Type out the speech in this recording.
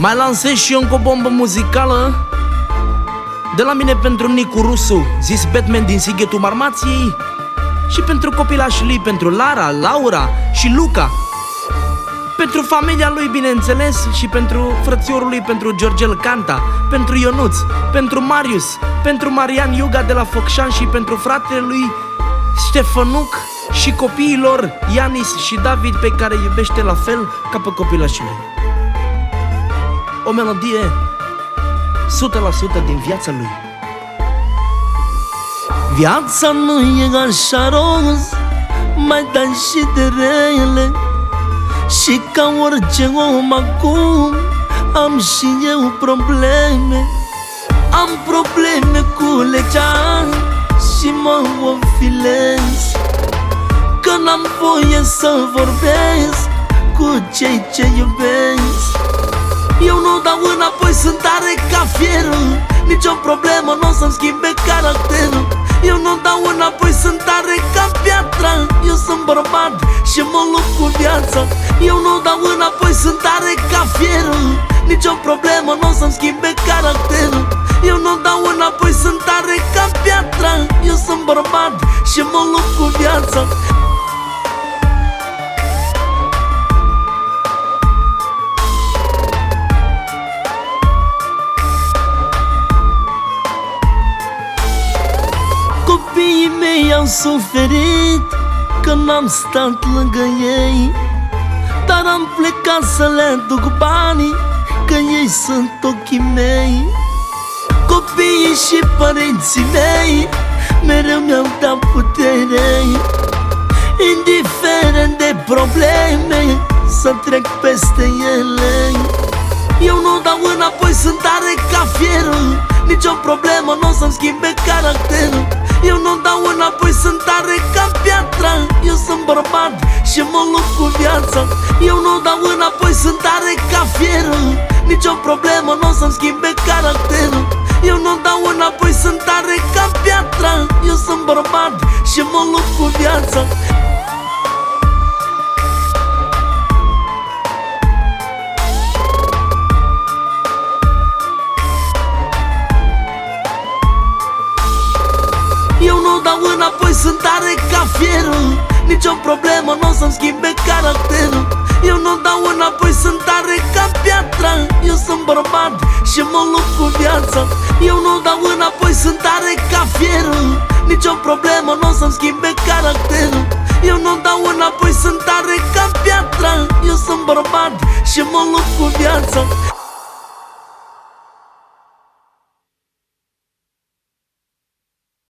Mai lansez și eu încă o bombă muzicală. De la mine pentru Nicu Rusu Zis Batman din Sighetul Marmației. Și pentru copilașii lui, pentru Lara, Laura și Luca. Pentru familia lui, bineînțeles, și pentru frățiorul lui, pentru Georgel Canta, pentru Ionuț, pentru Marius, pentru Marian Iuga de la Focșan și pentru fratele lui Ștefănuc și copiilor Ianis și David pe care iubește la fel ca pe copilașii lui. O melodie 100% din viața lui. Viața nu e așa roz Mai dai și de rele. Și ca orice om acum Am și eu probleme. Am probleme cu legea Și mă ofilez. Că n-am voie să vorbesc Cu cei ce iubesc Eu nu dau înapoi, sunt tare ca fierul. Nici o problemă, nu o să-mi schimbe caracterul. Eu nu dau înapoi, sunt tare ca piatra. Eu sunt bărbat și mă lupt cu viața. Eu nu dau înapoi, sunt tare ca fierul. Nici o problemă, nu o să-mi schimbe caracterul. Eu nu dau înapoi, sunt tare ca piatra. Eu sunt bărbat și mă lupt cu viața suferit Că n-am stat lângă ei. Dar am plecat să le duc banii Că ei sunt ochii mei. Copiii și părinții mei Mereu mi-au dat putere Indiferent de probleme Să trec peste ele. Eu nu dau înapoi, sunt tare ca fierul. Nici o problemă nu o să-mi schimbe caracterul problemă nu o să-mi schimbe caracterul. Eu nu dau înapoi, sunt tare ca piatra. Eu sunt bărbat și mă lupt cu viața. Eu nu dau înapoi, sunt tare ca fierul. Nici o problemă, nu o să-mi schimbe caracterul. Eu nu dau înapoi, sunt tare ca piatra Eu sunt bărbat și mă lupt cu viața. Eu nu dau înapoi, sunt tare ca fierul. Nici o problemă, nu o să-mi schimbe caracterul. Eu nu dau înapoi, sunt tare ca piatra. Eu sunt bărbat și mă lupt cu viața